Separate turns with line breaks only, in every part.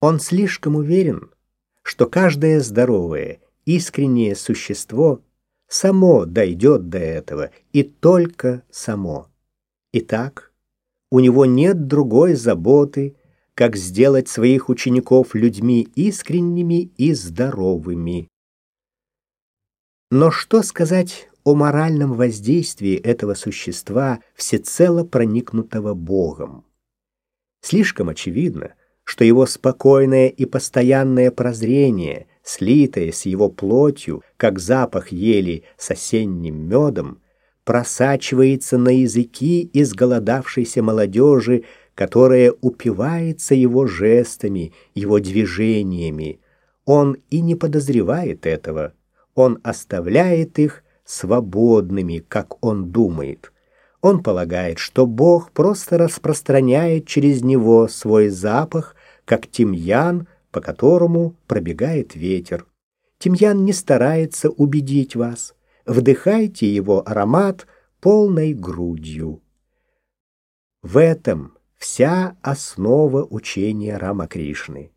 Он слишком уверен, что каждое здоровое, искреннее существо само дойдет до этого, и только само. Итак, у него нет другой заботы, как сделать своих учеников людьми искренними и здоровыми. Но что сказать о моральном воздействии этого существа, всецело проникнутого Богом? Слишком очевидно, что его спокойное и постоянное прозрение, слитое с его плотью, как запах ели с осенним медом, просачивается на языки изголодавшейся молодежи, которая упивается его жестами, его движениями. Он и не подозревает этого. Он оставляет их свободными, как он думает. Он полагает, что Бог просто распространяет через него свой запах, как тимьян, по которому пробегает ветер. Тимьян не старается убедить вас. Вдыхайте его аромат полной грудью. В этом вся основа учения Рамакришны.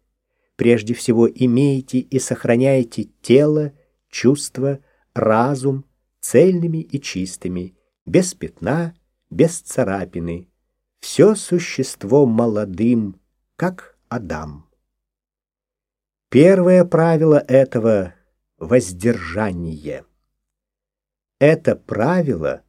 Прежде всего имейте и сохраняйте тело, чувства, разум цельными и чистыми, без пятна, без царапины, все существо молодым, как Адам. Первое правило этого — воздержание. Это правило,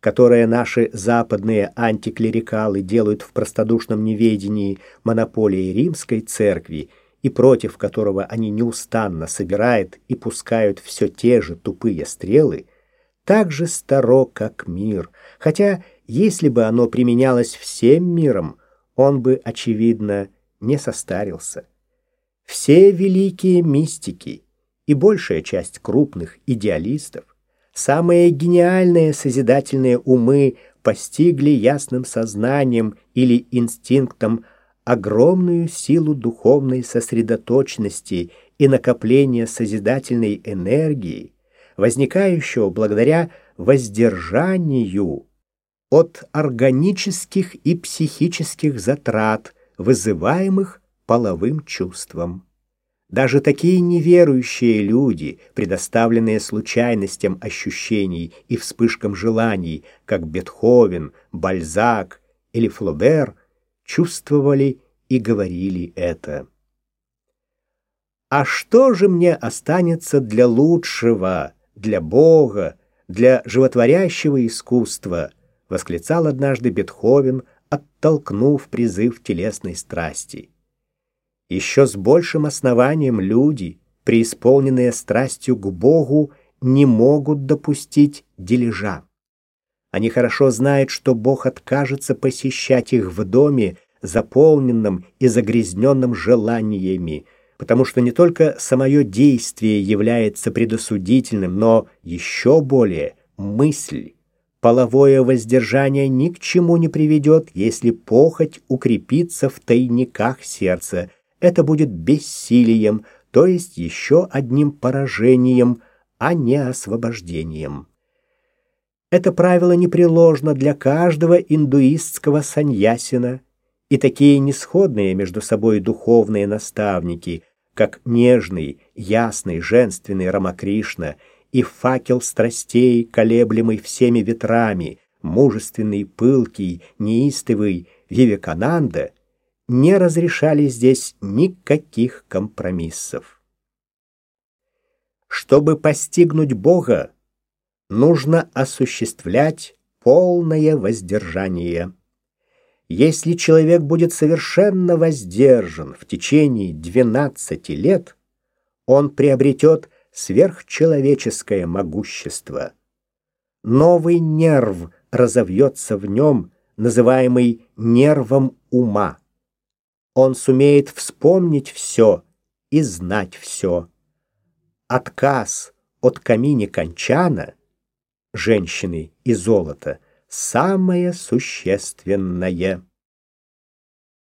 которое наши западные антиклерикалы делают в простодушном неведении монополии римской церкви и против которого они неустанно собирают и пускают все те же тупые стрелы — так же старо, как мир, хотя, если бы оно применялось всем миром, он бы, очевидно, не состарился. Все великие мистики и большая часть крупных идеалистов, самые гениальные созидательные умы постигли ясным сознанием или инстинктом огромную силу духовной сосредоточенности и накопления созидательной энергии, возникающего благодаря воздержанию от органических и психических затрат, вызываемых половым чувством. Даже такие неверующие люди, предоставленные случайностям ощущений и вспышкам желаний, как Бетховен, Бальзак или Флобер, чувствовали и говорили это. А что же мне останется для лучшего? для Бога, для животворящего искусства, восклицал однажды Бетховен, оттолкнув призыв телесной страсти. Еще с большим основанием люди, преисполненные страстью к Богу, не могут допустить дележа. Они хорошо знают, что Бог откажется посещать их в доме, заполненном и загрязненном желаниями, потому что не только самое действие является предосудительным, но еще более мысль. Половое воздержание ни к чему не приведет, если похоть укрепится в тайниках сердца. Это будет бессилием, то есть еще одним поражением, а не освобождением. Это правило непреложно для каждого индуистского саньясина, и такие несходные между собой духовные наставники, как нежный, ясный, женственный Рамакришна и факел страстей, колеблемый всеми ветрами, мужественный, пылкий, неистовый Вивекананда, не разрешали здесь никаких компромиссов. Чтобы постигнуть Бога, нужно осуществлять полное воздержание. Если человек будет совершенно воздержан в течение 12 лет, он приобретет сверхчеловеческое могущество. Новый нерв разовьется в нем, называемый нервом ума. Он сумеет вспомнить все и знать все. Отказ от камини кончана, женщины и золота — самое существенное.